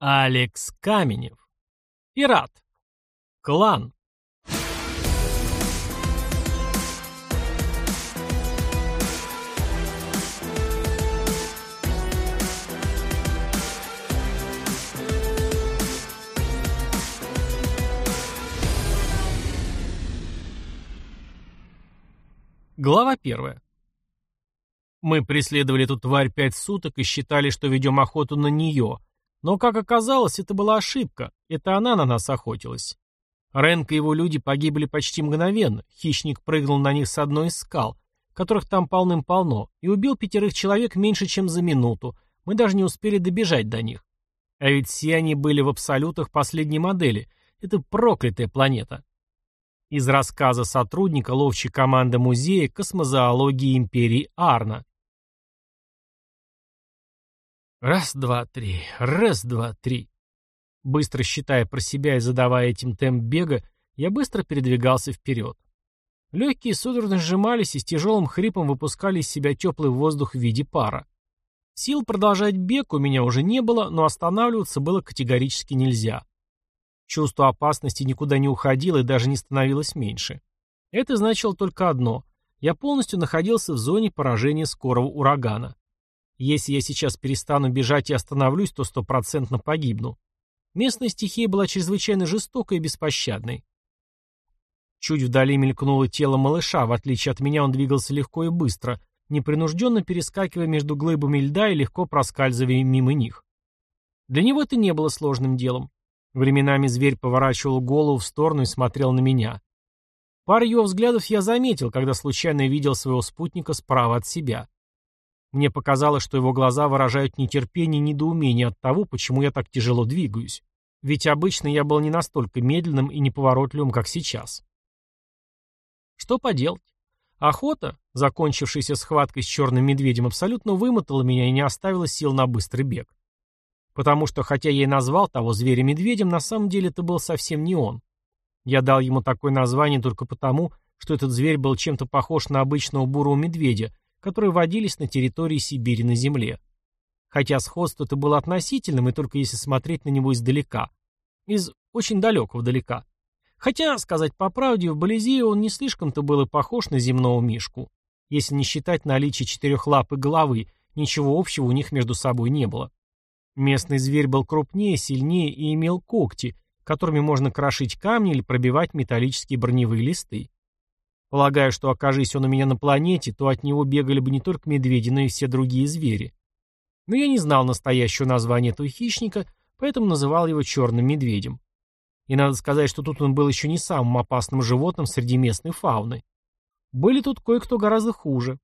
Алекс Каменев. Пират. Клан. Глава первая. Мы преследовали эту тварь пять суток и считали, что ведем охоту на нее, но, как оказалось, это была ошибка, это она на нас охотилась. Ренк и его люди погибли почти мгновенно, хищник прыгнул на них с одной из скал, которых там полным-полно, и убил пятерых человек меньше, чем за минуту, мы даже не успели добежать до них. А ведь все они были в абсолютах последней модели, это проклятая планета. Из рассказа сотрудника ловчей команды Музея космозоологии Империи Арна. Раз, два, три, раз, два, три. Быстро считая про себя и задавая этим темп бега, я быстро передвигался вперед. Легкие судорожно сжимались и с тяжелым хрипом выпускали из себя теплый воздух в виде пара. Сил продолжать бег у меня уже не было, но останавливаться было категорически нельзя. Чувство опасности никуда не уходило и даже не становилось меньше. Это значило только одно. Я полностью находился в зоне поражения скорого урагана. Если я сейчас перестану бежать и остановлюсь, то стопроцентно погибну. Местная стихия была чрезвычайно жестокой и беспощадной. Чуть вдали мелькнуло тело малыша, в отличие от меня он двигался легко и быстро, непринужденно перескакивая между глыбами льда и легко проскальзывая мимо них. Для него это не было сложным делом. Временами зверь поворачивал голову в сторону и смотрел на меня. Пару его взглядов я заметил, когда случайно видел своего спутника справа от себя. Мне показалось, что его глаза выражают нетерпение и недоумение от того, почему я так тяжело двигаюсь. Ведь обычно я был не настолько медленным и неповоротливым, как сейчас. Что поделать? Охота, закончившаяся схваткой с черным медведем, абсолютно вымотала меня и не оставила сил на быстрый бег. Потому что, хотя я и назвал того зверя-медведем, на самом деле это был совсем не он. Я дал ему такое название только потому, что этот зверь был чем-то похож на обычного бурого медведя, которые водились на территории Сибири на земле. Хотя сходство это было относительным, и только если смотреть на него издалека. Из очень далекого далека. Хотя, сказать по правде, вблизи он не слишком-то был и похож на земного мишку. Если не считать наличие четырех лап и головы, ничего общего у них между собой не было. Местный зверь был крупнее, сильнее и имел когти, которыми можно крошить камни или пробивать металлические броневые листы. Полагаю, что окажись он у меня на планете, то от него бегали бы не только медведи, но и все другие звери. Но я не знал настоящего названия этого хищника, поэтому называл его черным медведем. И надо сказать, что тут он был еще не самым опасным животным среди местной фауны. Были тут кое-кто гораздо хуже.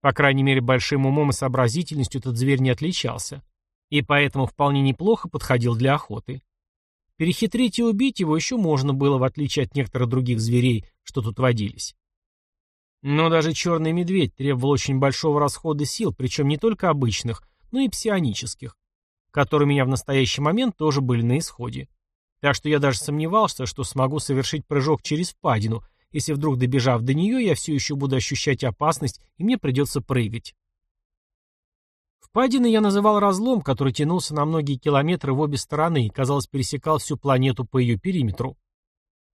По крайней мере, большим умом и сообразительностью этот зверь не отличался и поэтому вполне неплохо подходил для охоты. Перехитрить и убить его еще можно было, в отличие от некоторых других зверей, что тут водились. Но даже черный медведь требовал очень большого расхода сил, причем не только обычных, но и псионических, которые у меня в настоящий момент тоже были на исходе. Так что я даже сомневался, что смогу совершить прыжок через впадину, если вдруг добежав до нее, я все еще буду ощущать опасность и мне придется прыгать. Впадиной я называл разлом, который тянулся на многие километры в обе стороны и, казалось, пересекал всю планету по ее периметру.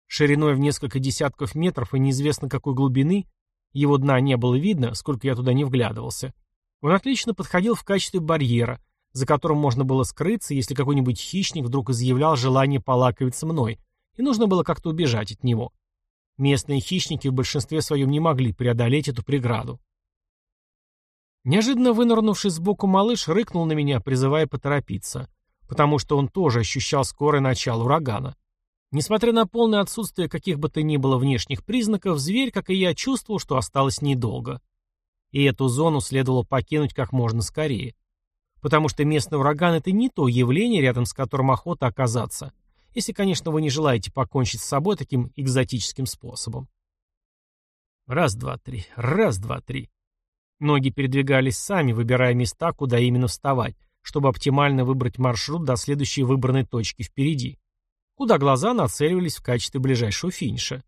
Шириной в несколько десятков метров и неизвестно какой глубины, его дна не было видно, сколько я туда не вглядывался. Он отлично подходил в качестве барьера, за которым можно было скрыться, если какой-нибудь хищник вдруг изъявлял желание полаковиться мной, и нужно было как-то убежать от него. Местные хищники в большинстве своем не могли преодолеть эту преграду. Неожиданно вынырнувший сбоку малыш рыкнул на меня, призывая поторопиться, потому что он тоже ощущал скорое начало урагана. Несмотря на полное отсутствие каких бы то ни было внешних признаков, зверь, как и я, чувствовал, что осталось недолго. И эту зону следовало покинуть как можно скорее. Потому что местный ураган — это не то явление, рядом с которым охота оказаться, если, конечно, вы не желаете покончить с собой таким экзотическим способом. Раз, два, три, раз, два, три. Ноги передвигались сами, выбирая места, куда именно вставать, чтобы оптимально выбрать маршрут до следующей выбранной точки впереди, куда глаза нацеливались в качестве ближайшего финиша.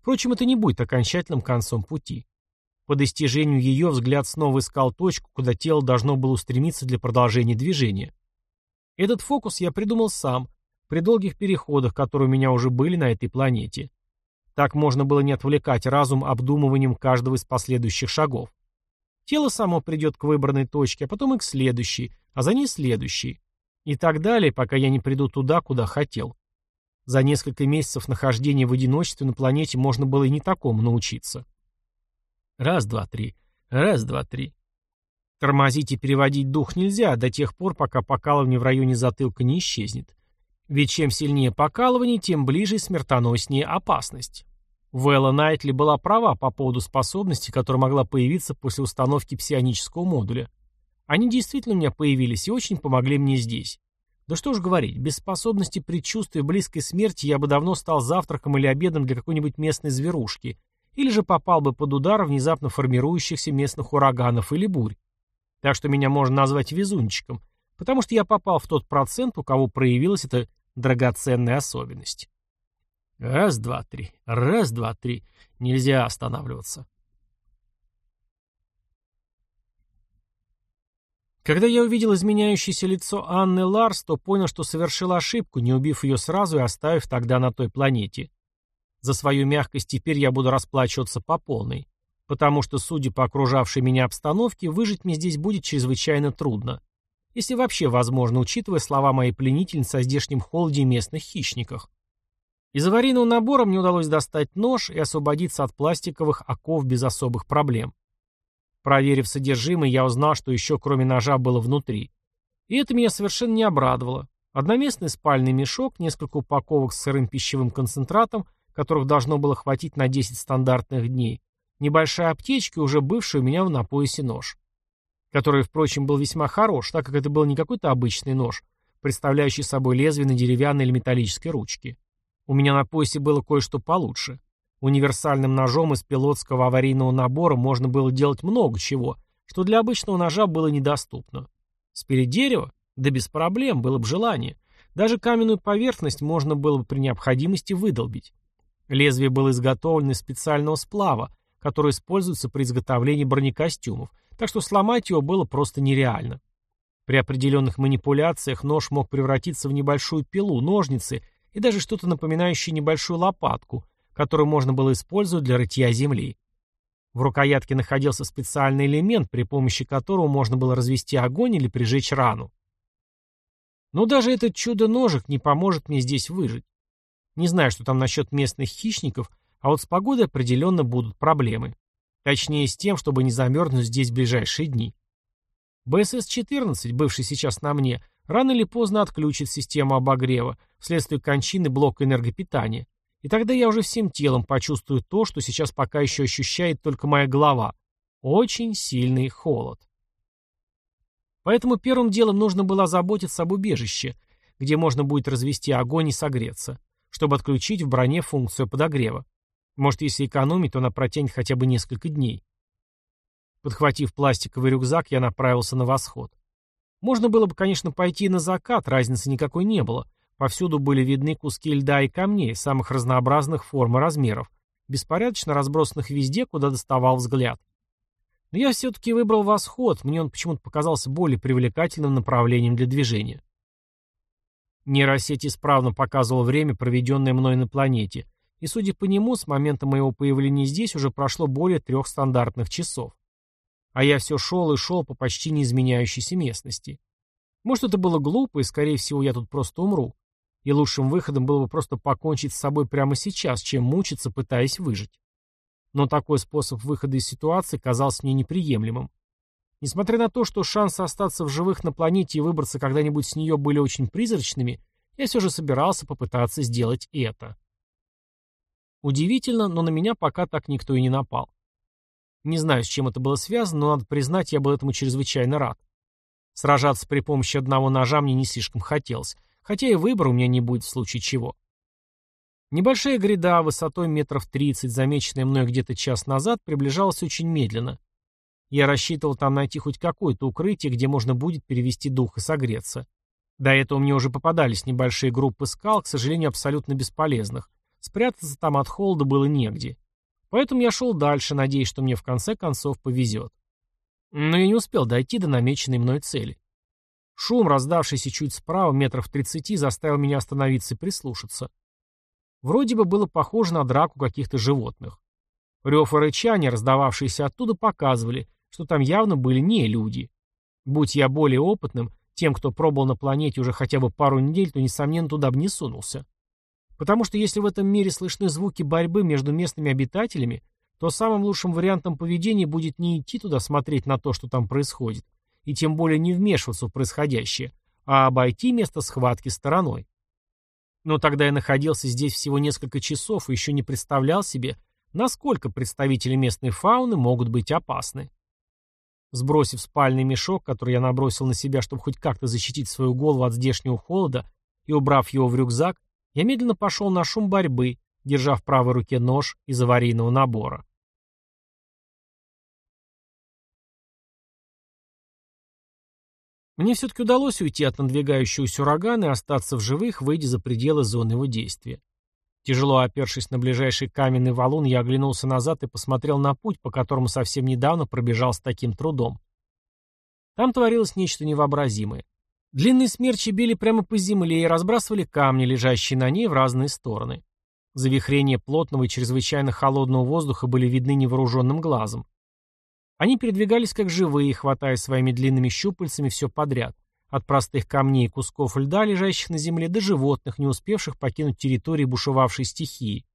Впрочем, это не будет окончательным концом пути. По достижению ее взгляд снова искал точку, куда тело должно было устремиться для продолжения движения. Этот фокус я придумал сам, при долгих переходах, которые у меня уже были на этой планете. Так можно было не отвлекать разум обдумыванием каждого из последующих шагов. Тело само придет к выбранной точке, а потом и к следующей, а за ней следующей. И так далее, пока я не приду туда, куда хотел. За несколько месяцев нахождения в одиночестве на планете можно было и не такому научиться. Раз, два, три. Раз, два, три. Тормозить и переводить дух нельзя до тех пор, пока покалывание в районе затылка не исчезнет. Ведь чем сильнее покалывание, тем ближе и смертоноснее опасность. Вэлла Найтли была права по поводу способности, которая могла появиться после установки псионического модуля. Они действительно у меня появились и очень помогли мне здесь. Да что ж говорить, без способности предчувствия близкой смерти я бы давно стал завтраком или обедом для какой-нибудь местной зверушки, или же попал бы под удар внезапно формирующихся местных ураганов или бурь. Так что меня можно назвать везунчиком, потому что я попал в тот процент, у кого проявилась эта драгоценная особенность. Раз, два, три. Раз, два, три. Нельзя останавливаться. Когда я увидел изменяющееся лицо Анны Ларс, то понял, что совершил ошибку, не убив ее сразу и оставив тогда на той планете. За свою мягкость теперь я буду расплачиваться по полной, потому что, судя по окружавшей меня обстановке, выжить мне здесь будет чрезвычайно трудно. Если вообще возможно, учитывая слова моей пленительницы о здешнем холоде и местных хищниках. Из аварийного набора мне удалось достать нож и освободиться от пластиковых оков без особых проблем. Проверив содержимое, я узнал, что еще кроме ножа было внутри. И это меня совершенно не обрадовало. Одноместный спальный мешок, несколько упаковок с сырым пищевым концентратом, которых должно было хватить на 10 стандартных дней, небольшая аптечка уже бывшая у меня на поясе нож. Который, впрочем, был весьма хорош, так как это был не какой-то обычный нож, представляющий собой лезвие на деревянной или металлической ручке. У меня на поясе было кое-что получше. Универсальным ножом из пилотского аварийного набора можно было делать много чего, что для обычного ножа было недоступно. Спилить дерево? Да без проблем, было бы желание. Даже каменную поверхность можно было бы при необходимости выдолбить. Лезвие было изготовлено из специального сплава, который используется при изготовлении бронекостюмов, так что сломать его было просто нереально. При определенных манипуляциях нож мог превратиться в небольшую пилу, ножницы и даже что-то напоминающее небольшую лопатку, которую можно было использовать для рытья земли. В рукоятке находился специальный элемент, при помощи которого можно было развести огонь или прижечь рану. Но даже этот чудо-ножик не поможет мне здесь выжить. Не знаю, что там насчет местных хищников, а вот с погодой определенно будут проблемы. Точнее, с тем, чтобы не замерзнуть здесь в ближайшие дни. БСС-14, бывший сейчас на мне, рано или поздно отключит систему обогрева вследствие кончины блока энергопитания. И тогда я уже всем телом почувствую то, что сейчас пока еще ощущает только моя голова. Очень сильный холод. Поэтому первым делом нужно было заботиться об убежище, где можно будет развести огонь и согреться, чтобы отключить в броне функцию подогрева. Может, если экономить, то она протянет хотя бы несколько дней. Подхватив пластиковый рюкзак, я направился на восход. Можно было бы, конечно, пойти на закат, разницы никакой не было. Повсюду были видны куски льда и камней самых разнообразных форм и размеров, беспорядочно разбросанных везде, куда доставал взгляд. Но я все-таки выбрал восход, мне он почему-то показался более привлекательным направлением для движения. Нейросеть исправно показывала время, проведенное мной на планете, и, судя по нему, с момента моего появления здесь уже прошло более трех стандартных часов. А я все шел и шел по почти неизменяющейся местности. Может, это было глупо, и, скорее всего, я тут просто умру. И лучшим выходом было бы просто покончить с собой прямо сейчас, чем мучиться, пытаясь выжить. Но такой способ выхода из ситуации казался мне неприемлемым. Несмотря на то, что шансы остаться в живых на планете и выбраться когда-нибудь с нее были очень призрачными, я все же собирался попытаться сделать это. Удивительно, но на меня пока так никто и не напал. Не знаю, с чем это было связано, но надо признать, я был этому чрезвычайно рад. Сражаться при помощи одного ножа мне не слишком хотелось, хотя и выбора у меня не будет в случае чего. Небольшая гряда высотой метров 30, замеченная мной где-то час назад, приближалась очень медленно. Я рассчитывал там найти хоть какое-то укрытие, где можно будет перевести дух и согреться. До этого мне уже попадались небольшие группы скал, к сожалению, абсолютно бесполезных. Спрятаться там от холода было негде. Поэтому я шел дальше, надеясь, что мне в конце концов повезет. Но я не успел дойти до намеченной мной цели. Шум, раздавшийся чуть справа, метров тридцати, заставил меня остановиться и прислушаться. Вроде бы было похоже на драку каких-то животных. Рев и рычание, раздававшиеся оттуда, показывали, что там явно были не люди. Будь я более опытным, тем, кто пробыл на планете уже хотя бы пару недель, то, несомненно, туда бы не сунулся. Потому что если в этом мире слышны звуки борьбы между местными обитателями, то самым лучшим вариантом поведения будет не идти туда смотреть на то, что там происходит, и тем более не вмешиваться в происходящее, а обойти место схватки стороной. Но тогда я находился здесь всего несколько часов и еще не представлял себе, насколько представители местной фауны могут быть опасны. Сбросив спальный мешок, который я набросил на себя, чтобы хоть как-то защитить свою голову от здешнего холода, и убрав его в рюкзак, я медленно пошел на шум борьбы, держа в правой руке нож из аварийного набора. Мне все-таки удалось уйти от надвигающегося урагана и остаться в живых, выйдя за пределы зоны его действия. Тяжело опершись на ближайший каменный валун, я оглянулся назад и посмотрел на путь, по которому совсем недавно пробежал с таким трудом. Там творилось нечто невообразимое. Длинные смерчи били прямо по земле и разбрасывали камни, лежащие на ней, в разные стороны. Завихрения плотного и чрезвычайно холодного воздуха были видны невооруженным глазом. Они передвигались как живые, хватая своими длинными щупальцами все подряд. От простых камней и кусков льда, лежащих на земле, до животных, не успевших покинуть территории бушевавшей стихии.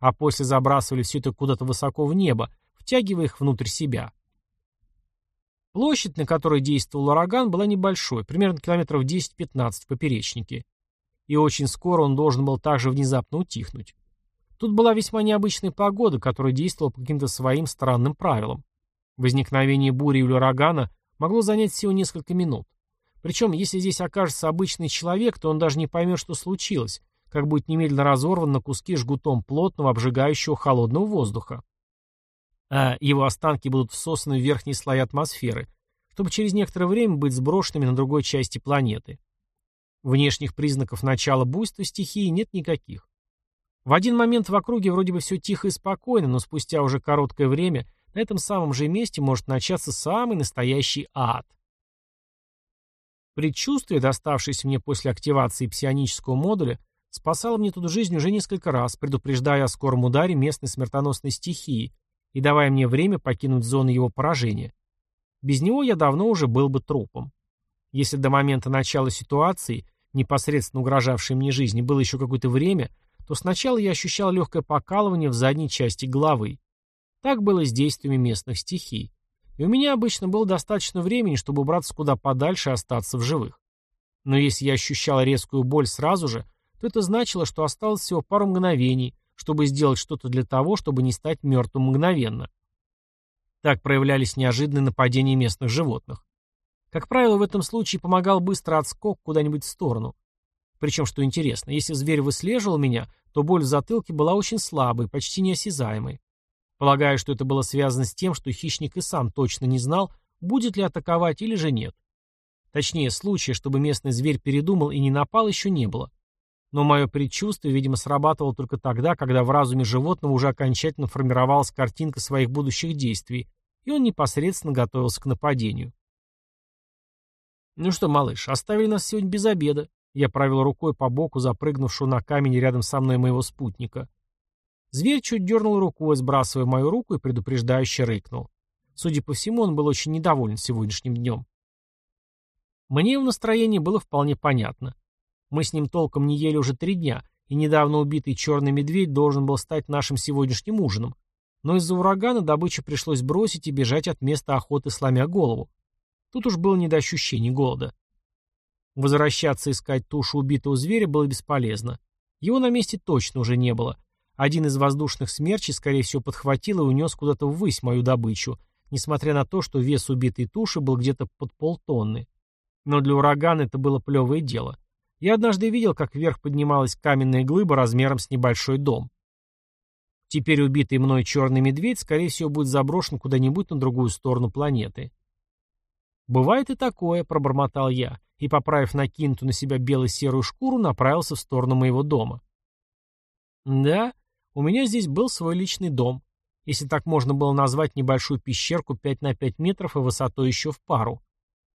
А после забрасывали все это куда-то высоко в небо, втягивая их внутрь себя. Площадь, на которой действовал ураган, была небольшой, примерно километров 10-15 в поперечнике. И очень скоро он должен был также внезапно утихнуть. Тут была весьма необычная погода, которая действовала по каким-то своим странным правилам. Возникновение бури или урагана могло занять всего несколько минут. Причем, если здесь окажется обычный человек, то он даже не поймет, что случилось, как будет немедленно разорван на куски жгутом плотного, обжигающего холодного воздуха. А его останки будут всосаны в верхние слои атмосферы, чтобы через некоторое время быть сброшенными на другой части планеты. Внешних признаков начала буйства стихии нет никаких. В один момент в округе вроде бы все тихо и спокойно, но спустя уже короткое время на этом самом же месте может начаться самый настоящий ад. Предчувствие, доставшееся мне после активации псионического модуля, спасало мне тут жизнь уже несколько раз, предупреждая о скором ударе местной смертоносной стихии и давая мне время покинуть зону его поражения. Без него я давно уже был бы трупом. Если до момента начала ситуации, непосредственно угрожавшей мне жизни, было еще какое-то время, то сначала я ощущал легкое покалывание в задней части головы. Так было с действиями местных стихий. И у меня обычно было достаточно времени, чтобы убраться куда подальше и остаться в живых. Но если я ощущал резкую боль сразу же, то это значило, что осталось всего пару мгновений, чтобы сделать что-то для того, чтобы не стать мертвым мгновенно. Так проявлялись неожиданные нападения местных животных. Как правило, в этом случае помогал быстро отскок куда-нибудь в сторону. Причем, что интересно, если зверь выслеживал меня, то боль в затылке была очень слабой, почти неосязаемой. Полагаю, что это было связано с тем, что хищник и сам точно не знал, будет ли атаковать или же нет. Точнее, случая, чтобы местный зверь передумал и не напал, еще не было. Но мое предчувствие, видимо, срабатывало только тогда, когда в разуме животного уже окончательно формировалась картинка своих будущих действий, и он непосредственно готовился к нападению. «Ну что, малыш, оставили нас сегодня без обеда», я провел рукой по боку запрыгнувшего на камень рядом со мной моего спутника. Зверь чуть дернул рукой, сбрасывая мою руку и предупреждающе рыкнул. Судя по всему, он был очень недоволен сегодняшним днем. Мне его настроение было вполне понятно. Мы с ним толком не ели уже три дня, и недавно убитый черный медведь должен был стать нашим сегодняшним ужином. Но из-за урагана добычу пришлось бросить и бежать от места охоты, сломя голову. Тут уж было не до ощущений голода. Возвращаться искать тушу убитого зверя было бесполезно. Его на месте точно уже не было, один из воздушных смерчей, скорее всего, подхватил и унес куда-то ввысь мою добычу, несмотря на то, что вес убитой туши был где-то под полтонны. Но для урагана это было плевое дело. Я однажды видел, как вверх поднималась каменная глыба размером с небольшой дом. Теперь убитый мной черный медведь, скорее всего, будет заброшен куда-нибудь на другую сторону планеты. «Бывает и такое», — пробормотал я, и, поправив накинутую на себя бело-серую шкуру, направился в сторону моего дома. «Да, у меня здесь был свой личный дом, если так можно было назвать небольшую пещерку 5 на 5 метров и высотой еще в пару.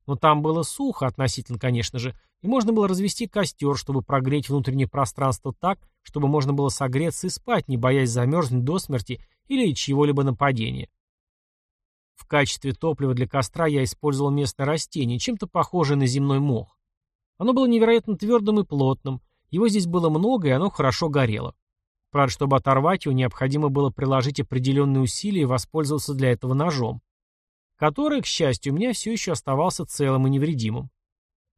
Но там было сухо, относительно, конечно же, и можно было развести костер, чтобы прогреть внутреннее пространство так, чтобы можно было согреться и спать, не боясь замерзнуть до смерти или чьего-либо нападения. В качестве топлива для костра я использовал местное растение, чем-то похожее на земной мох. Оно было невероятно твердым и плотным, его здесь было много, и оно хорошо горело. Правда, чтобы оторвать его, необходимо было приложить определенные усилия и воспользоваться для этого ножом, который, к счастью, у меня все еще оставался целым и невредимым.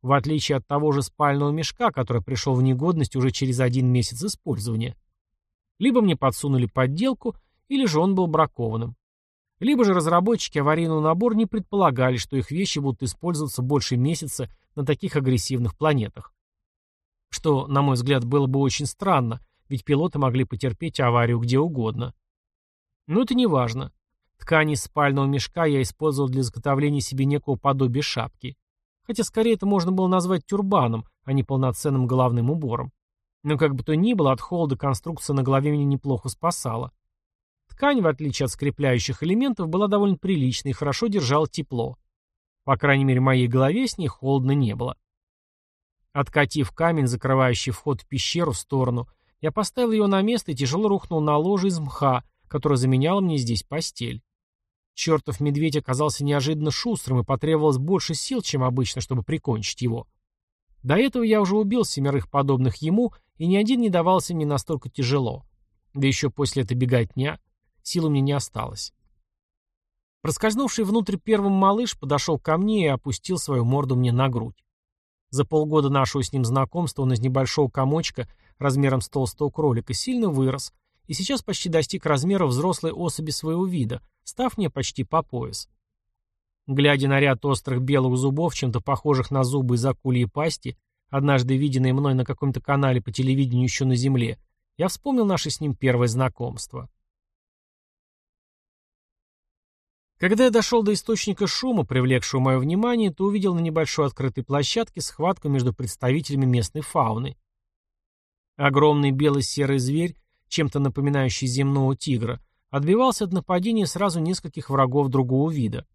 В отличие от того же спального мешка, который пришел в негодность уже через один месяц использования. Либо мне подсунули подделку, или же он был бракованным. Либо же разработчики аварийного набора не предполагали, что их вещи будут использоваться больше месяца на таких агрессивных планетах. Что, на мой взгляд, было бы очень странно, ведь пилоты могли потерпеть аварию где угодно. Но это не важно. Ткань из спального мешка я использовал для изготовления себе некого подобия шапки. Хотя скорее это можно было назвать тюрбаном, а не полноценным головным убором. Но как бы то ни было, от холода конструкция на голове меня неплохо спасала. Ткань, в отличие от скрепляющих элементов, была довольно приличной и хорошо держала тепло. По крайней мере, моей голове с ней холодно не было. Откатив камень, закрывающий вход в пещеру, в сторону, я поставил его на место и тяжело рухнул на ложе из мха, которое заменяло мне здесь постель. Чертов медведь оказался неожиданно шустрым и потребовалось больше сил, чем обычно, чтобы прикончить его. До этого я уже убил семерых подобных ему, и ни один не давался мне настолько тяжело. Да еще после этой беготня — Сил у меня не осталось. Проскользнувший внутрь первым малыш подошел ко мне и опустил свою морду мне на грудь. За полгода нашего с ним знакомства он из небольшого комочка размером с толстого кролика сильно вырос и сейчас почти достиг размера взрослой особи своего вида, став мне почти по пояс. Глядя на ряд острых белых зубов, чем-то похожих на зубы из акульей пасти, однажды виденные мной на каком-то канале по телевидению еще на земле, я вспомнил наше с ним первое знакомство. Когда я дошел до источника шума, привлекшего мое внимание, то увидел на небольшой открытой площадке схватку между представителями местной фауны. Огромный белый-серый зверь, чем-то напоминающий земного тигра, отбивался от нападения сразу нескольких врагов другого вида.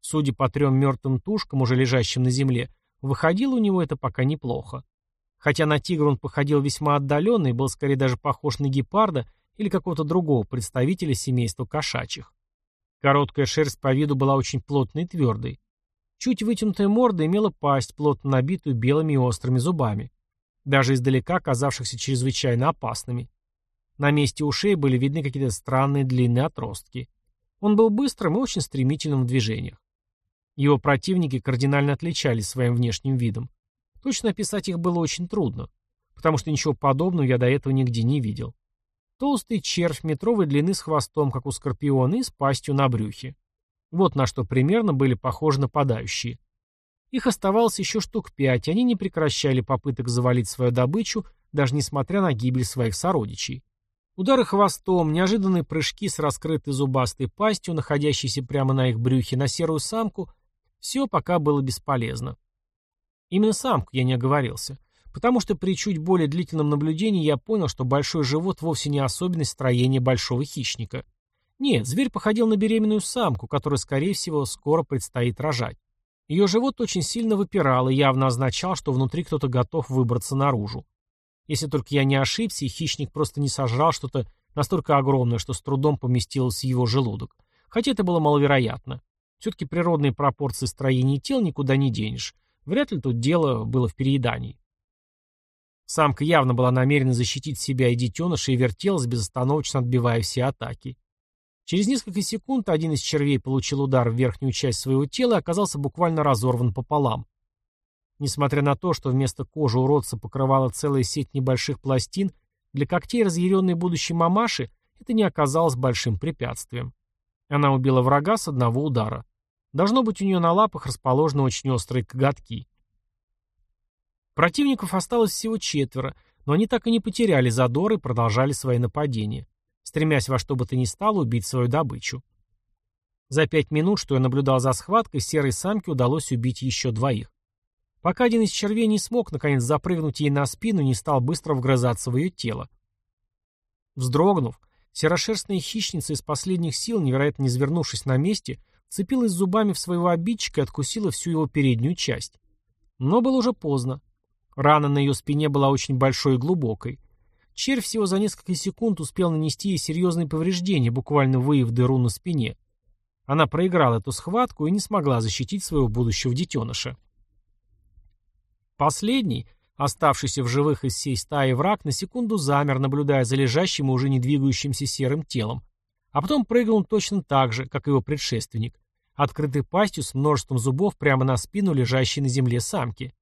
Судя по трем мертвым тушкам, уже лежащим на земле, выходило у него это пока неплохо. Хотя на тигра он походил весьма отдаленно и был скорее даже похож на гепарда или какого-то другого представителя семейства кошачьих. Короткая шерсть по виду была очень плотной и твердой. Чуть вытянутая морда имела пасть, плотно набитую белыми и острыми зубами, даже издалека казавшихся чрезвычайно опасными. На месте ушей были видны какие-то странные длинные отростки. Он был быстрым и очень стремительным в движениях. Его противники кардинально отличались своим внешним видом. Точно описать их было очень трудно, потому что ничего подобного я до этого нигде не видел. Толстый червь метровой длины с хвостом, как у скорпиона, и с пастью на брюхе. Вот на что примерно были похожи нападающие. Их оставалось еще штук пять, и они не прекращали попыток завалить свою добычу, даже несмотря на гибель своих сородичей. Удары хвостом, неожиданные прыжки с раскрытой зубастой пастью, находящейся прямо на их брюхе, на серую самку — все пока было бесполезно. Именно самку я не оговорился — Потому что при чуть более длительном наблюдении я понял, что большой живот вовсе не особенность строения большого хищника. Нет, зверь походил на беременную самку, которая, скорее всего, скоро предстоит рожать. Ее живот очень сильно выпирал и явно означал, что внутри кто-то готов выбраться наружу. Если только я не ошибся, и хищник просто не сожрал что-то настолько огромное, что с трудом поместилось в его желудок. Хотя это было маловероятно. Все-таки природные пропорции строения тел никуда не денешь. Вряд ли тут дело было в переедании. Самка явно была намерена защитить себя и детеныша и вертелась, безостановочно отбивая все атаки. Через несколько секунд один из червей получил удар в верхнюю часть своего тела и оказался буквально разорван пополам. Несмотря на то, что вместо кожи уродца покрывала целая сеть небольших пластин, для когтей разъяренной будущей мамаши это не оказалось большим препятствием. Она убила врага с одного удара. Должно быть, у нее на лапах расположены очень острые коготки. Противников осталось всего четверо, но они так и не потеряли задор и продолжали свои нападения, стремясь во что бы то ни стало убить свою добычу. За пять минут, что я наблюдал за схваткой, серой самке удалось убить еще двоих. Пока один из червей не смог, наконец, запрыгнуть ей на спину, не стал быстро вгрызаться в ее тело. Вздрогнув, серошерстная хищница из последних сил, невероятно извернувшись на месте, цепилась зубами в своего обидчика и откусила всю его переднюю часть. Но было уже поздно. Рана на ее спине была очень большой и глубокой. Червь всего за несколько секунд успел нанести ей серьезные повреждения, буквально выев дыру на спине. Она проиграла эту схватку и не смогла защитить своего будущего детеныша. Последний, оставшийся в живых из всей стаи враг, на секунду замер, наблюдая за лежащим и уже не двигающимся серым телом, а потом прыгнул точно так же, как его предшественник, открытой пастью с множеством зубов прямо на спину лежащей на земле самки.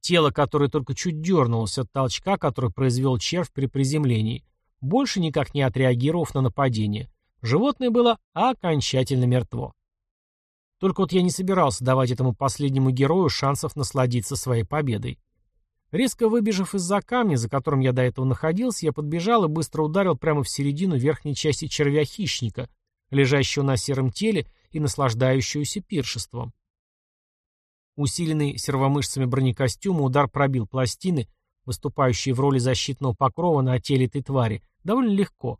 Тело, которое только чуть дернулось от толчка, который произвел червь при приземлении, больше никак не отреагировав на нападение. Животное было окончательно мертво. Только вот я не собирался давать этому последнему герою шансов насладиться своей победой. Резко выбежав из-за камня, за которым я до этого находился, я подбежал и быстро ударил прямо в середину верхней части червя-хищника, лежащего на сером теле и наслаждающегося пиршеством. Усиленный сервомышцами бронекостюма удар пробил пластины, выступающие в роли защитного покрова на теле этой твари, довольно легко.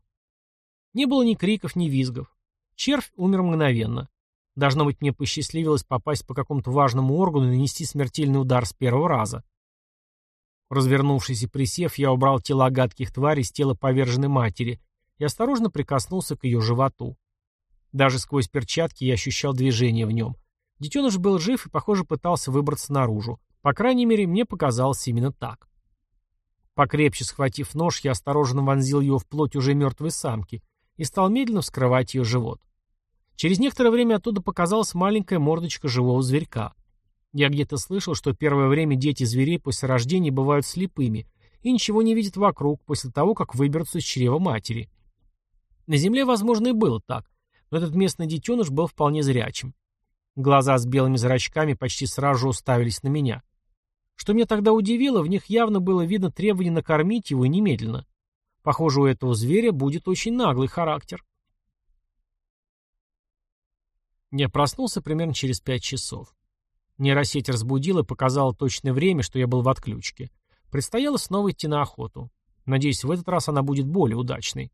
Не было ни криков, ни визгов. Червь умер мгновенно. Должно быть, мне посчастливилось попасть по какому-то важному органу и нанести смертельный удар с первого раза. Развернувшись и присев, я убрал тела гадких тварей с тела поверженной матери и осторожно прикоснулся к ее животу. Даже сквозь перчатки я ощущал движение в нем. Детеныш был жив и, похоже, пытался выбраться наружу. По крайней мере, мне показалось именно так. Покрепче схватив нож, я осторожно вонзил его в плоть уже мертвой самки и стал медленно вскрывать ее живот. Через некоторое время оттуда показалась маленькая мордочка живого зверька. Я где-то слышал, что первое время дети зверей после рождения бывают слепыми и ничего не видят вокруг после того, как выберутся из чрева матери. На земле, возможно, и было так, но этот местный детеныш был вполне зрячим. Глаза с белыми зрачками почти сразу уставились на меня. Что меня тогда удивило, в них явно было видно требование накормить его немедленно. Похоже, у этого зверя будет очень наглый характер. Я проснулся примерно через пять часов. Нейросеть разбудила и показала точное время, что я был в отключке. Предстояло снова идти на охоту. Надеюсь, в этот раз она будет более удачной.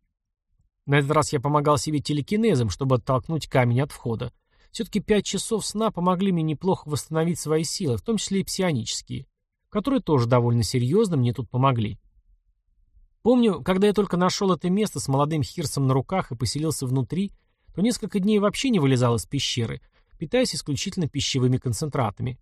На этот раз я помогал себе телекинезом, чтобы оттолкнуть камень от входа. Все-таки пять часов сна помогли мне неплохо восстановить свои силы, в том числе и псионические, которые тоже довольно серьезно мне тут помогли. Помню, когда я только нашел это место с молодым хирсом на руках и поселился внутри, то несколько дней вообще не вылезал из пещеры, питаясь исключительно пищевыми концентратами.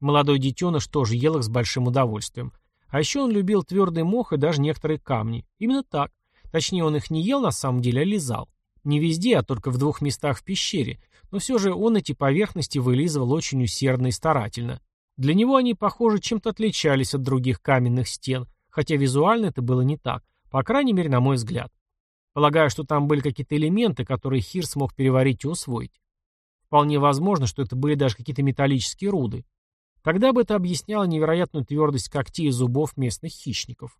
Молодой детеныш тоже ел их с большим удовольствием. А еще он любил твердый мох и даже некоторые камни. Именно так. Точнее, он их не ел на самом деле, а лизал. Не везде, а только в двух местах в пещере. Но все же он эти поверхности вылизывал очень усердно и старательно. Для него они, похоже, чем-то отличались от других каменных стен, хотя визуально это было не так, по крайней мере, на мой взгляд. Полагаю, что там были какие-то элементы, которые Хир смог переварить и усвоить. Вполне возможно, что это были даже какие-то металлические руды. Тогда бы это объясняло невероятную твердость когтей и зубов местных хищников.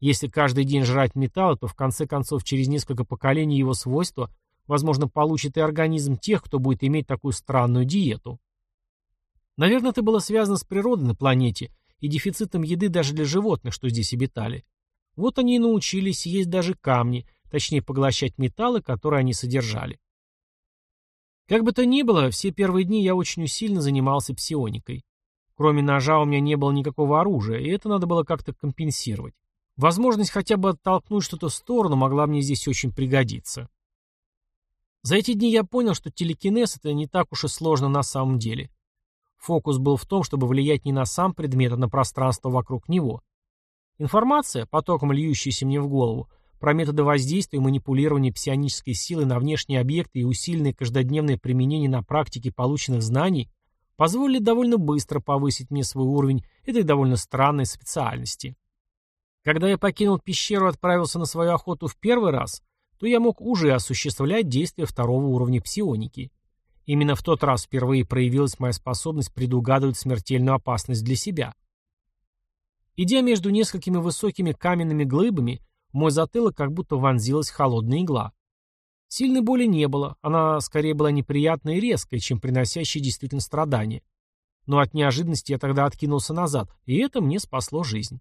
Если каждый день жрать металл, то в конце концов через несколько поколений его свойства, возможно, получит и организм тех, кто будет иметь такую странную диету. Наверное, это было связано с природой на планете и дефицитом еды даже для животных, что здесь обитали. Вот они и научились есть даже камни, точнее поглощать металлы, которые они содержали. Как бы то ни было, все первые дни я очень усиленно занимался псионикой. Кроме ножа у меня не было никакого оружия, и это надо было как-то компенсировать. Возможность хотя бы оттолкнуть что-то в сторону могла мне здесь очень пригодиться. За эти дни я понял, что телекинез это не так уж и сложно на самом деле. Фокус был в том, чтобы влиять не на сам предмет, а на пространство вокруг него. Информация, потоком льющаяся мне в голову, про методы воздействия и манипулирования псионической силой на внешние объекты и усиленное каждодневное применение на практике полученных знаний позволили довольно быстро повысить мне свой уровень этой довольно странной специальности. Когда я покинул пещеру и отправился на свою охоту в первый раз, то я мог уже осуществлять действия второго уровня псионики. Именно в тот раз впервые проявилась моя способность предугадывать смертельную опасность для себя. Идя между несколькими высокими каменными глыбами, мой затылок как будто вонзилась холодная игла. Сильной боли не было, она скорее была неприятной и резкой, чем приносящей действительно страдания. Но от неожиданности я тогда откинулся назад, и это мне спасло жизнь.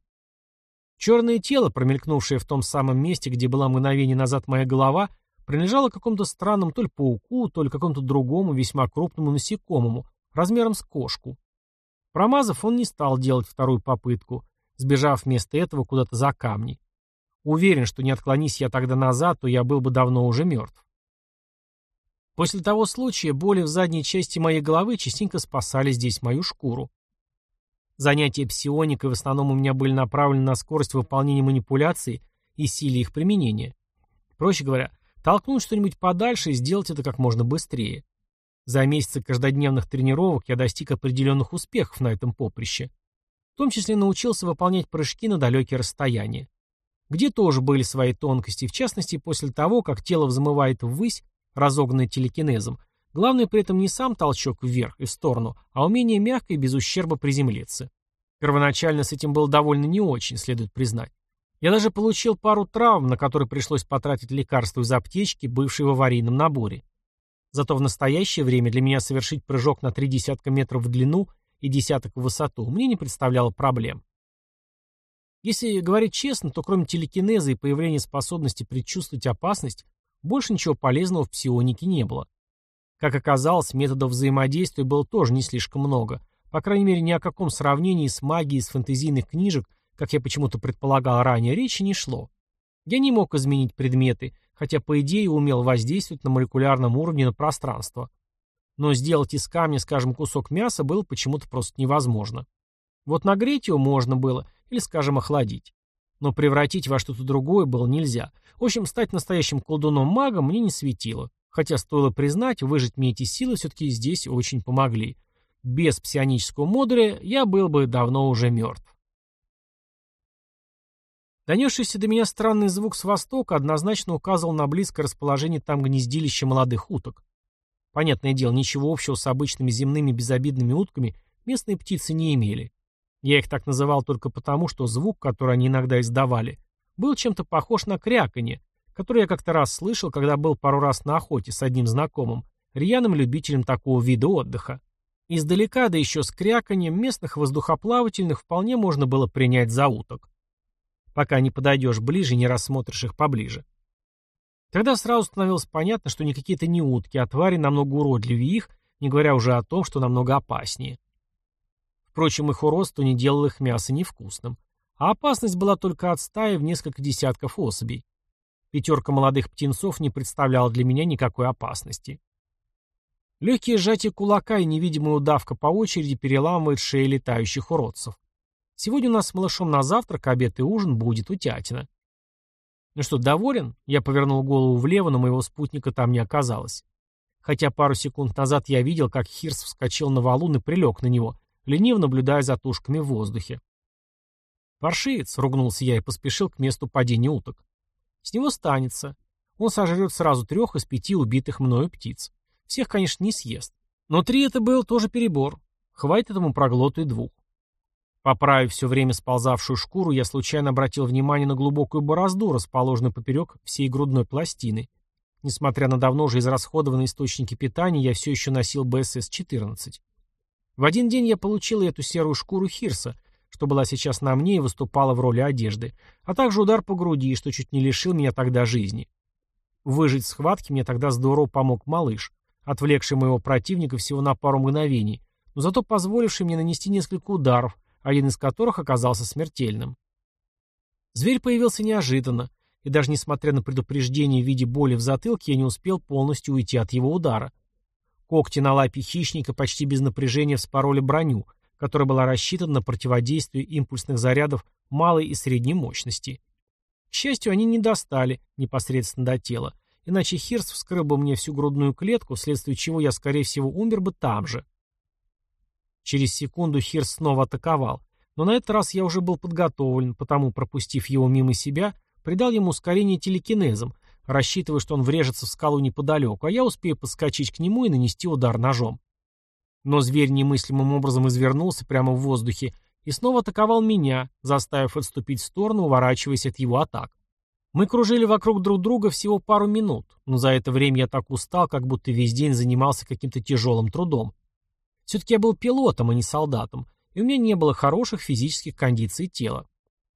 Черное тело, промелькнувшее в том самом месте, где была мгновение назад моя голова, принадлежало какому-то странному то ли пауку, то ли какому-то другому весьма крупному насекомому, размером с кошку. Промазав, он не стал делать вторую попытку, сбежав вместо этого куда-то за камни. Уверен, что не отклонись я тогда назад, то я был бы давно уже мертв. После того случая боли в задней части моей головы частенько спасали здесь мою шкуру. Занятия псионикой в основном у меня были направлены на скорость выполнения манипуляций и силе их применения. Проще говоря, толкнуть что-нибудь подальше и сделать это как можно быстрее. За месяцы каждодневных тренировок я достиг определенных успехов на этом поприще. В том числе научился выполнять прыжки на далекие расстояния. Где тоже были свои тонкости, в частности, после того, как тело взмывает ввысь, разогнанное телекинезом, главное при этом не сам толчок вверх и в сторону, а умение мягко и без ущерба приземлиться. Первоначально с этим было довольно не очень, следует признать. Я даже получил пару травм, на которые пришлось потратить лекарства из аптечки, бывшей в аварийном наборе. Зато в настоящее время для меня совершить прыжок на три десятка метров в длину и десяток в высоту мне не представляло проблем. Если говорить честно, то кроме телекинеза и появления способности предчувствовать опасность, больше ничего полезного в псионике не было. Как оказалось, методов взаимодействия было тоже не слишком много. По крайней мере, ни о каком сравнении с магией из фэнтезийных книжек как я почему-то предполагал ранее, речи не шло. Я не мог изменить предметы, хотя по идее умел воздействовать на молекулярном уровне на пространство. Но сделать из камня, скажем, кусок мяса было почему-то просто невозможно. Вот нагреть его можно было, или, скажем, охладить. Но превратить во что-то другое было нельзя. В общем, стать настоящим колдуном-магом мне не светило. Хотя, стоило признать, выжить мне эти силы все-таки здесь очень помогли. Без псионического модуля я был бы давно уже мертв. Донесшийся до меня странный звук с востока однозначно указывал на близкое расположение там гнездилища молодых уток. Понятное дело, ничего общего с обычными земными безобидными утками местные птицы не имели. Я их так называл только потому, что звук, который они иногда издавали, был чем-то похож на кряканье, который я как-то раз слышал, когда был пару раз на охоте с одним знакомым, рьяным любителем такого вида отдыха. Издалека, да еще с кряканьем, местных воздухоплавательных вполне можно было принять за уток пока не подойдешь ближе и не рассмотришь их поближе. Тогда сразу становилось понятно, что никакие это не утки, а твари намного уродливее их, не говоря уже о том, что намного опаснее. Впрочем, их уродство не делало их мясо невкусным. А опасность была только от стаи в несколько десятков особей. Пятерка молодых птенцов не представляла для меня никакой опасности. Легкие сжатия кулака и невидимая удавка по очереди переламывает шеи летающих уродцев. Сегодня у нас с малышом на завтрак, обед и ужин будет утятина. Ну что, доволен? Я повернул голову влево, но моего спутника там не оказалось. Хотя пару секунд назад я видел, как Хирс вскочил на валун и прилег на него, лениво наблюдая за тушками в воздухе. «Паршивец!» — ругнулся я и поспешил к месту падения уток. «С него станется. Он сожрет сразу трех из пяти убитых мною птиц. Всех, конечно, не съест. Но три это был тоже перебор. Хватит этому проглоту и двух. Поправив все время сползавшую шкуру, я случайно обратил внимание на глубокую борозду, расположенную поперек всей грудной пластины. Несмотря на давно уже израсходованные источники питания, я все еще носил БСС-14. В один день я получил эту серую шкуру Хирса, что была сейчас на мне и выступала в роли одежды, а также удар по груди, что чуть не лишил меня тогда жизни. Выжить в схватке мне тогда здорово помог малыш, отвлекший моего противника всего на пару мгновений, но зато позволивший мне нанести несколько ударов, один из которых оказался смертельным. Зверь появился неожиданно, и даже несмотря на предупреждение в виде боли в затылке, я не успел полностью уйти от его удара. Когти на лапе хищника почти без напряжения вспороли броню, которая была рассчитана на противодействие импульсных зарядов малой и средней мощности. К счастью, они не достали непосредственно до тела, иначе Хирс вскрыл бы мне всю грудную клетку, вследствие чего я, скорее всего, умер бы там же. Через секунду Хирс снова атаковал, но на этот раз я уже был подготовлен, потому, пропустив его мимо себя, придал ему ускорение телекинезом, рассчитывая, что он врежется в скалу неподалеку, а я успею подскочить к нему и нанести удар ножом. Но зверь немыслимым образом извернулся прямо в воздухе и снова атаковал меня, заставив отступить в сторону, уворачиваясь от его атак. Мы кружили вокруг друг друга всего пару минут, но за это время я так устал, как будто весь день занимался каким-то тяжелым трудом. Все-таки я был пилотом, а не солдатом, и у меня не было хороших физических кондиций тела.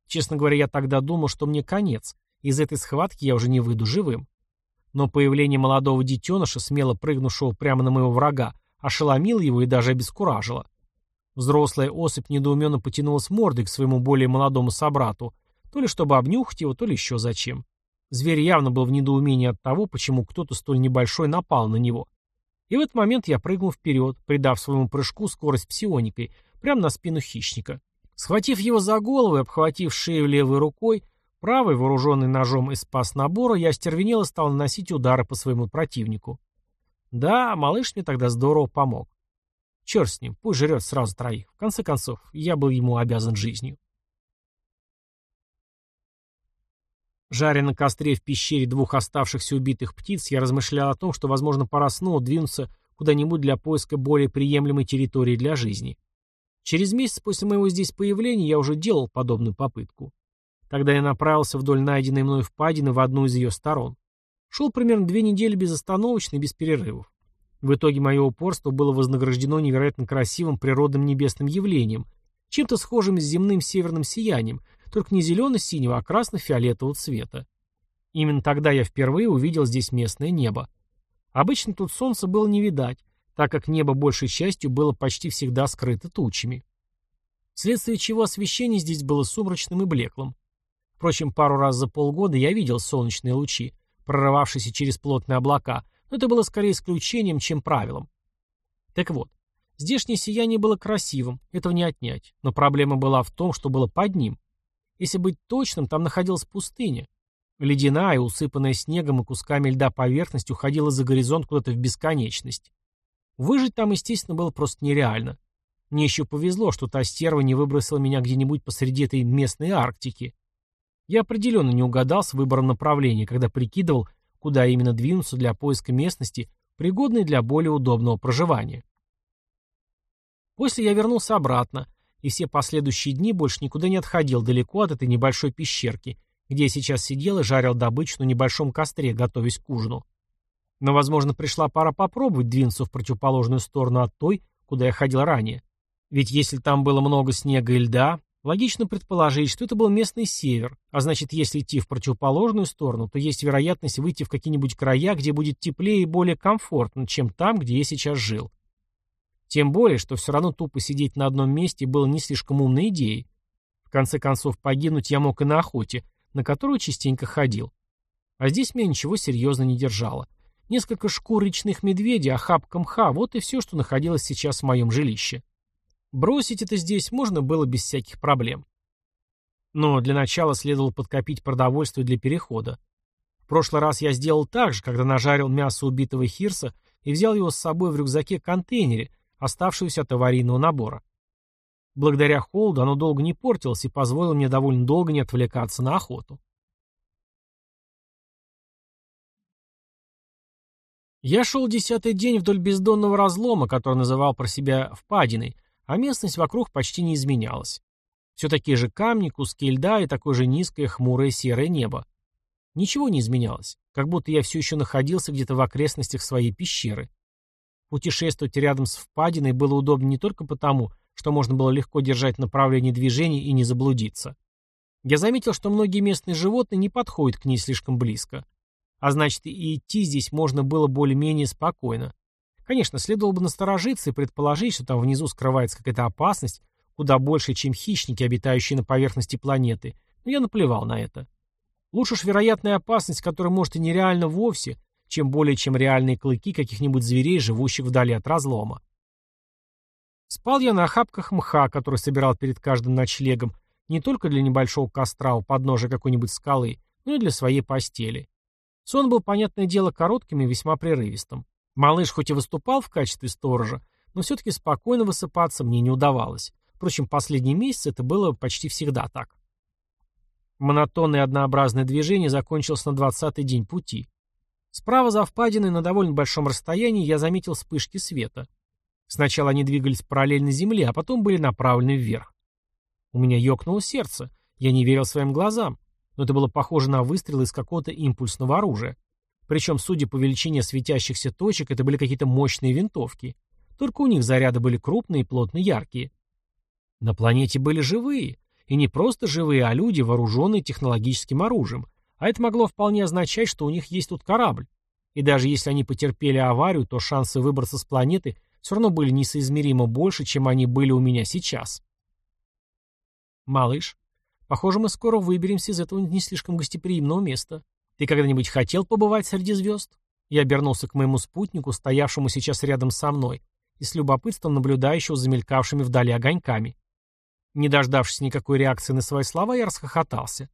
Честно говоря, я тогда думал, что мне конец. Из этой схватки я уже не выйду живым. Но появление молодого детеныша, смело прыгнувшего прямо на моего врага, ошеломило его и даже обескуражило. Взрослая особь недоуменно потянулась мордой к своему более молодому собрату, то ли чтобы обнюхать его, то ли еще зачем. Зверь явно был в недоумении от того, почему кто-то столь небольшой напал на него. И в этот момент я прыгнул вперед, придав своему прыжку скорость псионикой, прямо на спину хищника. Схватив его за голову и обхватив шею левой рукой, правой, вооруженный ножом из спас набора, я остервенело стал наносить удары по своему противнику. Да, малыш мне тогда здорово помог. Черт с ним, пусть жрет сразу троих. В конце концов, я был ему обязан жизнью. Жаря на костре в пещере двух оставшихся убитых птиц, я размышлял о том, что, возможно, пора снова двинуться куда-нибудь для поиска более приемлемой территории для жизни. Через месяц после моего здесь появления я уже делал подобную попытку. Тогда я направился вдоль найденной мной впадины в одну из ее сторон. Шел примерно две недели безостановочно и без перерывов. В итоге мое упорство было вознаграждено невероятно красивым природным небесным явлением, чем-то схожим с земным северным сиянием, только не зелено-синего, а красно-фиолетового цвета. Именно тогда я впервые увидел здесь местное небо. Обычно тут солнца было не видать, так как небо большей частью было почти всегда скрыто тучами. Вследствие чего освещение здесь было сумрачным и блеклым. Впрочем, пару раз за полгода я видел солнечные лучи, прорывавшиеся через плотные облака, но это было скорее исключением, чем правилом. Так вот, здешнее сияние было красивым, этого не отнять, но проблема была в том, что было под ним. Если быть точным, там находилась пустыня. Ледяная, усыпанная снегом и кусками льда поверхность уходила за горизонт куда-то в бесконечность. Выжить там, естественно, было просто нереально. Мне еще повезло, что та стерва не выбросила меня где-нибудь посреди этой местной Арктики. Я определенно не угадал с выбором направления, когда прикидывал, куда именно двинуться для поиска местности, пригодной для более удобного проживания. После я вернулся обратно, и все последующие дни больше никуда не отходил далеко от этой небольшой пещерки, где я сейчас сидел и жарил добычу на небольшом костре, готовясь к ужину. Но, возможно, пришла пора попробовать двинуться в противоположную сторону от той, куда я ходил ранее. Ведь если там было много снега и льда, логично предположить, что это был местный север, а значит, если идти в противоположную сторону, то есть вероятность выйти в какие-нибудь края, где будет теплее и более комфортно, чем там, где я сейчас жил. Тем более, что все равно тупо сидеть на одном месте было не слишком умной идеей. В конце концов, погибнуть я мог и на охоте, на которую частенько ходил. А здесь меня ничего серьезно не держало. Несколько шкур речных медведей, охапка мха — вот и все, что находилось сейчас в моем жилище. Бросить это здесь можно было без всяких проблем. Но для начала следовало подкопить продовольствие для перехода. В прошлый раз я сделал так же, когда нажарил мясо убитого хирса и взял его с собой в рюкзаке-контейнере, оставшуюся от аварийного набора. Благодаря холоду оно долго не портилось и позволило мне довольно долго не отвлекаться на охоту. Я шел десятый день вдоль бездонного разлома, который называл про себя впадиной, а местность вокруг почти не изменялась. Все такие же камни, куски льда и такое же низкое хмурое серое небо. Ничего не изменялось, как будто я все еще находился где-то в окрестностях своей пещеры. Путешествовать рядом с впадиной было удобно не только потому, что можно было легко держать направление движения и не заблудиться. Я заметил, что многие местные животные не подходят к ней слишком близко. А значит, и идти здесь можно было более-менее спокойно. Конечно, следовало бы насторожиться и предположить, что там внизу скрывается какая-то опасность, куда больше, чем хищники, обитающие на поверхности планеты, но я наплевал на это. Лучше уж вероятная опасность, которая может и нереально вовсе, чем более чем реальные клыки каких-нибудь зверей, живущих вдали от разлома. Спал я на охапках мха, который собирал перед каждым ночлегом, не только для небольшого костра у подножия какой-нибудь скалы, но и для своей постели. Сон был, понятное дело, коротким и весьма прерывистым. Малыш хоть и выступал в качестве сторожа, но все-таки спокойно высыпаться мне не удавалось. Впрочем, последний месяц это было почти всегда так. Монотонное однообразное движение закончилось на двадцатый день пути. Справа за впадиной на довольно большом расстоянии я заметил вспышки света. Сначала они двигались параллельно земле, а потом были направлены вверх. У меня ёкнуло сердце. Я не верил своим глазам. Но это было похоже на выстрел из какого-то импульсного оружия. Причем, судя по величине светящихся точек, это были какие-то мощные винтовки. Только у них заряды были крупные и плотно яркие. На планете были живые. И не просто живые, а люди, вооруженные технологическим оружием. А это могло вполне означать, что у них есть тут корабль. И даже если они потерпели аварию, то шансы выбраться с планеты все равно были несоизмеримо больше, чем они были у меня сейчас. «Малыш, похоже, мы скоро выберемся из этого не слишком гостеприимного места. Ты когда-нибудь хотел побывать среди звезд?» Я обернулся к моему спутнику, стоявшему сейчас рядом со мной, и с любопытством наблюдающего за мелькавшими вдали огоньками. Не дождавшись никакой реакции на свои слова, я расхохотался.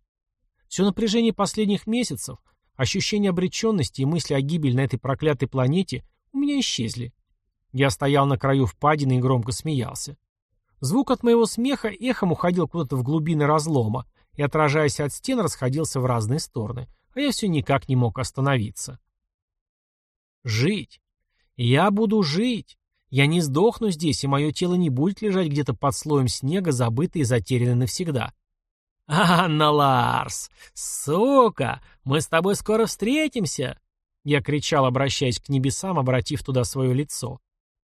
Все напряжение последних месяцев, ощущение обреченности и мысли о гибели на этой проклятой планете у меня исчезли. Я стоял на краю впадины и громко смеялся. Звук от моего смеха эхом уходил куда-то в глубины разлома и, отражаясь от стен, расходился в разные стороны, а я все никак не мог остановиться. Жить. Я буду жить. Я не сдохну здесь, и мое тело не будет лежать где-то под слоем снега, забытое и затерянное навсегда. «Анна Ларс! Сука! Мы с тобой скоро встретимся!» Я кричал, обращаясь к небесам, обратив туда свое лицо.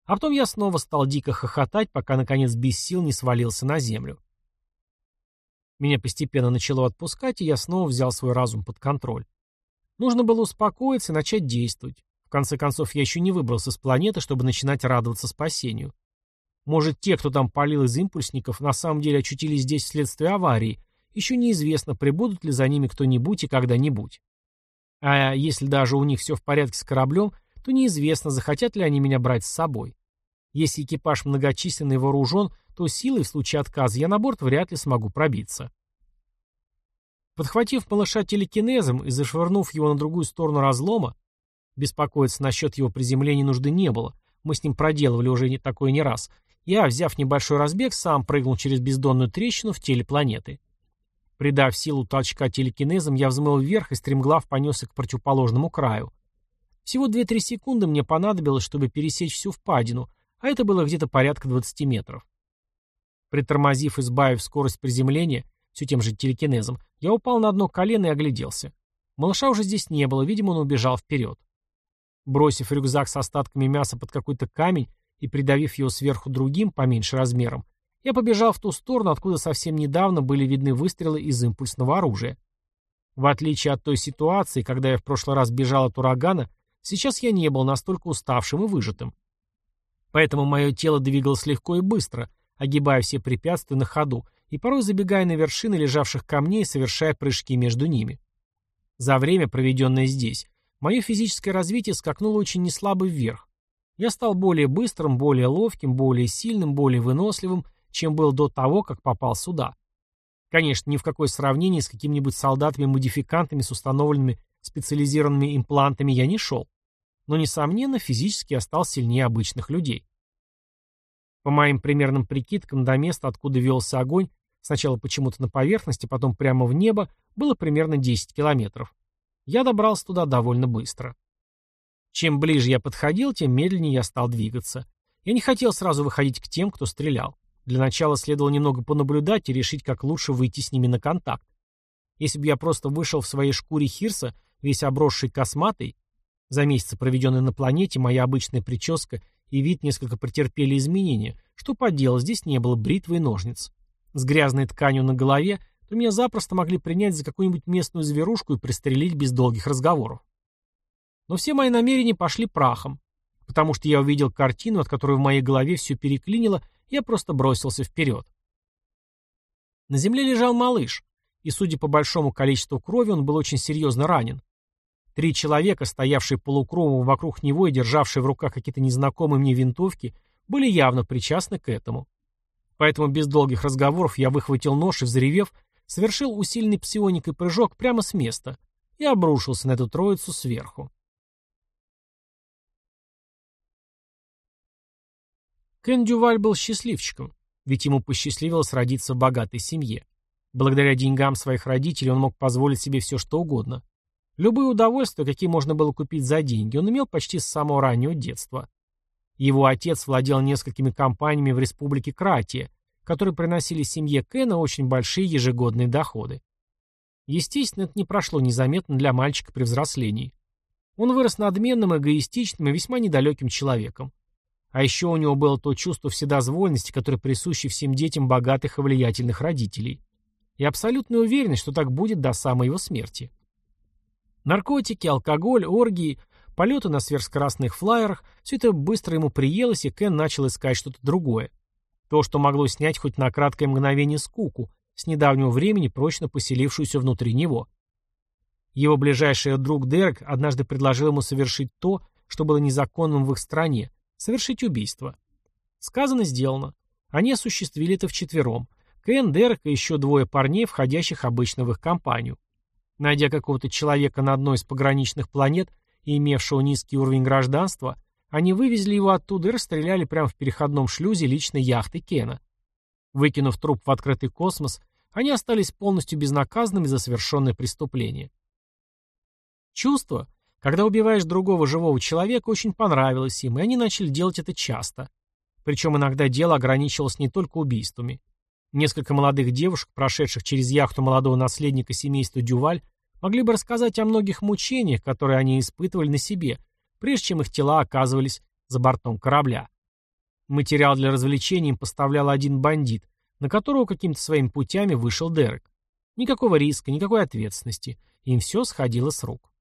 А потом я снова стал дико хохотать, пока, наконец, без сил не свалился на землю. Меня постепенно начало отпускать, и я снова взял свой разум под контроль. Нужно было успокоиться и начать действовать. В конце концов, я еще не выбрался с планеты, чтобы начинать радоваться спасению. Может, те, кто там палил из импульсников, на самом деле очутились здесь вследствие аварии. Еще неизвестно, прибудут ли за ними кто-нибудь и когда-нибудь. А если даже у них все в порядке с кораблем, то неизвестно, захотят ли они меня брать с собой. Если экипаж многочисленный и вооружен, то силой в случае отказа я на борт вряд ли смогу пробиться. Подхватив малыша телекинезом и зашвырнув его на другую сторону разлома, Беспокоиться насчет его приземления нужды не было. Мы с ним проделывали уже не такое не раз. Я, взяв небольшой разбег, сам прыгнул через бездонную трещину в теле планеты. Придав силу толчка телекинезом, я взмыл вверх и стремглав понесся к противоположному краю. Всего 2-3 секунды мне понадобилось, чтобы пересечь всю впадину, а это было где-то порядка 20 метров. Притормозив и сбавив скорость приземления, все тем же телекинезом, я упал на одно колено и огляделся. Малыша уже здесь не было, видимо, он убежал вперед. Бросив рюкзак с остатками мяса под какой-то камень и придавив его сверху другим, поменьше размером, я побежал в ту сторону, откуда совсем недавно были видны выстрелы из импульсного оружия. В отличие от той ситуации, когда я в прошлый раз бежал от урагана, сейчас я не был настолько уставшим и выжатым. Поэтому мое тело двигалось легко и быстро, огибая все препятствия на ходу и порой забегая на вершины лежавших камней совершая прыжки между ними. За время, проведенное здесь, Мое физическое развитие скакнуло очень неслабо вверх. Я стал более быстрым, более ловким, более сильным, более выносливым, чем был до того, как попал сюда. Конечно, ни в какое сравнение с какими-нибудь солдатами-модификантами с установленными специализированными имплантами я не шел. Но, несомненно, физически я стал сильнее обычных людей. По моим примерным прикидкам, до места, откуда велся огонь, сначала почему-то на поверхности, потом прямо в небо, было примерно 10 километров. Я добрался туда довольно быстро. Чем ближе я подходил, тем медленнее я стал двигаться. Я не хотел сразу выходить к тем, кто стрелял. Для начала следовало немного понаблюдать и решить, как лучше выйти с ними на контакт. Если бы я просто вышел в своей шкуре Хирса, весь обросший косматой, за месяцы, проведенные на планете, моя обычная прическа и вид несколько претерпели изменения. Что поделать, здесь не было бритвы и ножниц. С грязной тканью на голове то меня запросто могли принять за какую-нибудь местную зверушку и пристрелить без долгих разговоров. Но все мои намерения пошли прахом, потому что я увидел картину, от которой в моей голове все переклинило, я просто бросился вперед. На земле лежал малыш, и, судя по большому количеству крови, он был очень серьезно ранен. Три человека, стоявшие полукровом вокруг него и державшие в руках какие-то незнакомые мне винтовки, были явно причастны к этому. Поэтому без долгих разговоров я выхватил нож и, взревев, совершил усиленный псионикой прыжок прямо с места и обрушился на эту троицу сверху. Кен Дюваль был счастливчиком, ведь ему посчастливилось родиться в богатой семье. Благодаря деньгам своих родителей он мог позволить себе все что угодно. Любые удовольствия, какие можно было купить за деньги, он имел почти с самого раннего детства. Его отец владел несколькими компаниями в республике Кратия, которые приносили семье Кена очень большие ежегодные доходы. Естественно, это не прошло незаметно для мальчика при взрослении. Он вырос надменным, эгоистичным и весьма недалеким человеком. А еще у него было то чувство вседозволенности, которое присуще всем детям богатых и влиятельных родителей. И абсолютная уверенность, что так будет до самой его смерти. Наркотики, алкоголь, оргии, полеты на сверхскоростных флайерах, все это быстро ему приелось, и Кен начал искать что-то другое. То, что могло снять хоть на краткое мгновение скуку, с недавнего времени прочно поселившуюся внутри него. Его ближайший друг Дерек однажды предложил ему совершить то, что было незаконным в их стране – совершить убийство. Сказано, сделано. Они осуществили это вчетвером. Кен, Дерек и еще двое парней, входящих обычно в их компанию. Найдя какого-то человека на одной из пограничных планет и имевшего низкий уровень гражданства, они вывезли его оттуда и расстреляли прямо в переходном шлюзе личной яхты Кена. Выкинув труп в открытый космос, они остались полностью безнаказанными за совершенное преступление. Чувство, когда убиваешь другого живого человека, очень понравилось им, и они начали делать это часто. Причем иногда дело ограничивалось не только убийствами. Несколько молодых девушек, прошедших через яхту молодого наследника семейства Дюваль, могли бы рассказать о многих мучениях, которые они испытывали на себе, прежде чем их тела оказывались за бортом корабля. Материал для развлечений им поставлял один бандит, на которого какими-то своими путями вышел Дерек. Никакого риска, никакой ответственности. Им все сходило с рук.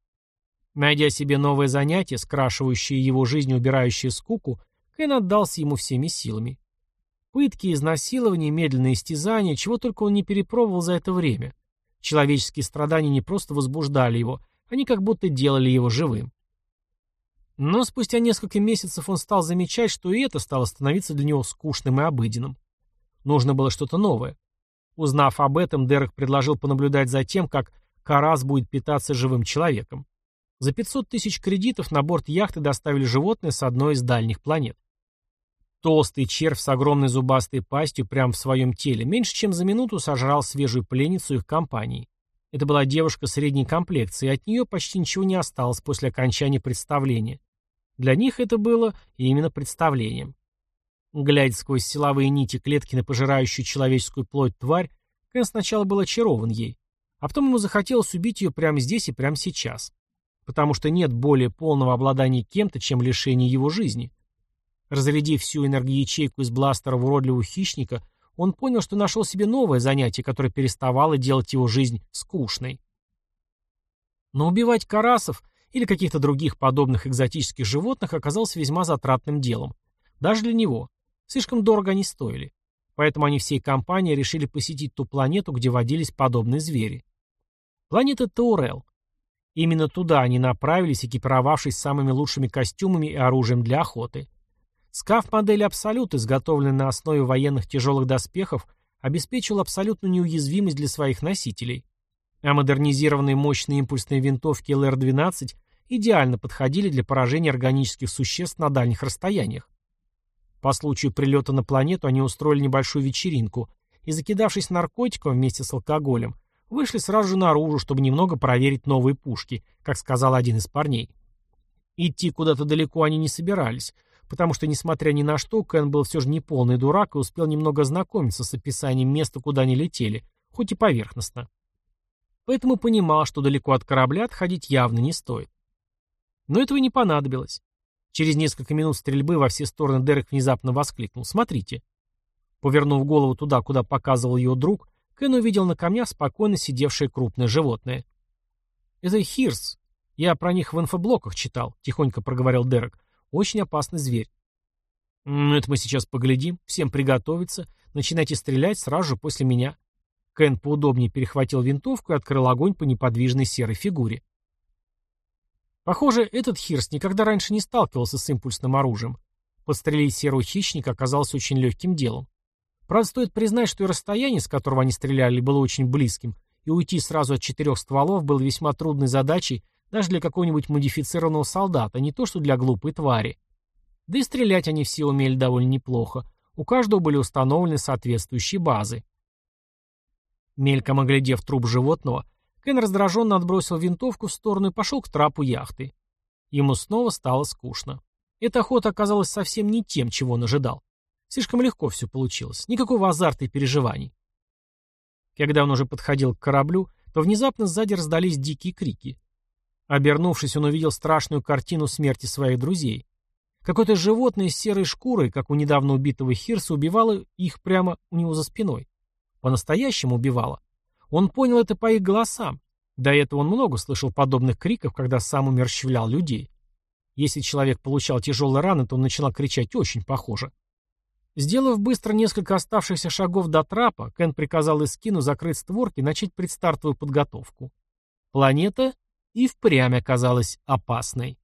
Найдя себе новое занятие, скрашивающее его жизнь и убирающее скуку, Кен отдался ему всеми силами. Пытки, изнасилования, медленные истязания, чего только он не перепробовал за это время. Человеческие страдания не просто возбуждали его, они как будто делали его живым. Но спустя несколько месяцев он стал замечать, что и это стало становиться для него скучным и обыденным. Нужно было что-то новое. Узнав об этом, Дерек предложил понаблюдать за тем, как Карас будет питаться живым человеком. За 500 тысяч кредитов на борт яхты доставили животное с одной из дальних планет. Толстый червь с огромной зубастой пастью прямо в своем теле меньше чем за минуту сожрал свежую пленницу их компании. Это была девушка средней комплекции, и от нее почти ничего не осталось после окончания представления. Для них это было именно представлением. Глядя сквозь силовые нити клетки на пожирающую человеческую плоть тварь, Кен сначала был очарован ей, а потом ему захотелось убить ее прямо здесь и прямо сейчас. Потому что нет более полного обладания кем-то, чем лишение его жизни. Разрядив всю энергоячейку из бластера в уродливого хищника, он понял, что нашел себе новое занятие, которое переставало делать его жизнь скучной. Но убивать карасов или каких-то других подобных экзотических животных оказалось весьма затратным делом. Даже для него. Слишком дорого они стоили. Поэтому они всей компанией решили посетить ту планету, где водились подобные звери. Планета Таурел. Именно туда они направились, экипировавшись самыми лучшими костюмами и оружием для охоты. Скаф модели «Абсолют», изготовленный на основе военных тяжелых доспехов, обеспечивал абсолютную неуязвимость для своих носителей. А модернизированные мощные импульсные винтовки ЛР-12 идеально подходили для поражения органических существ на дальних расстояниях. По случаю прилета на планету они устроили небольшую вечеринку и, закидавшись наркотиком вместе с алкоголем, вышли сразу же наружу, чтобы немного проверить новые пушки, как сказал один из парней. Идти куда-то далеко они не собирались, потому что, несмотря ни на что, Кен был все же не полный дурак и успел немного ознакомиться с описанием места, куда они летели, хоть и поверхностно. Поэтому понимал, что далеко от корабля отходить явно не стоит. Но этого не понадобилось. Через несколько минут стрельбы во все стороны Дерек внезапно воскликнул. «Смотрите». Повернув голову туда, куда показывал его друг, Кен увидел на камнях спокойно сидевшее крупное животное. «Это хирс. Я про них в инфоблоках читал», — тихонько проговорил Дерек. Очень опасный зверь. Ну, это мы сейчас поглядим. Всем приготовиться. Начинайте стрелять сразу же после меня. Кен поудобнее перехватил винтовку и открыл огонь по неподвижной серой фигуре. Похоже, этот Хирс никогда раньше не сталкивался с импульсным оружием. Подстрелить серого хищника оказалось очень легким делом. Правда, стоит признать, что и расстояние, с которого они стреляли, было очень близким, и уйти сразу от четырех стволов было весьма трудной задачей даже для какого-нибудь модифицированного солдата, не то что для глупой твари. Да и стрелять они все умели довольно неплохо. У каждого были установлены соответствующие базы. Мельком оглядев труп животного, Кен раздраженно отбросил винтовку в сторону и пошел к трапу яхты. Ему снова стало скучно. Эта охота оказалась совсем не тем, чего он ожидал. Слишком легко все получилось, никакого азарта и переживаний. Когда он уже подходил к кораблю, то внезапно сзади раздались дикие крики. Обернувшись, он увидел страшную картину смерти своих друзей. Какое-то животное с серой шкурой, как у недавно убитого Хирса, убивало их прямо у него за спиной. По-настоящему убивало. Он понял это по их голосам. До этого он много слышал подобных криков, когда сам умерщвлял людей. Если человек получал тяжелые раны, то он начинал кричать очень похоже. Сделав быстро несколько оставшихся шагов до трапа, Кен приказал Искину закрыть створки и начать предстартовую подготовку. Планета и впрямь оказалась опасной.